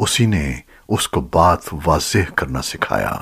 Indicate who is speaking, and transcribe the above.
Speaker 1: اسی نے اس کو بات واضح کرنا سکھایا۔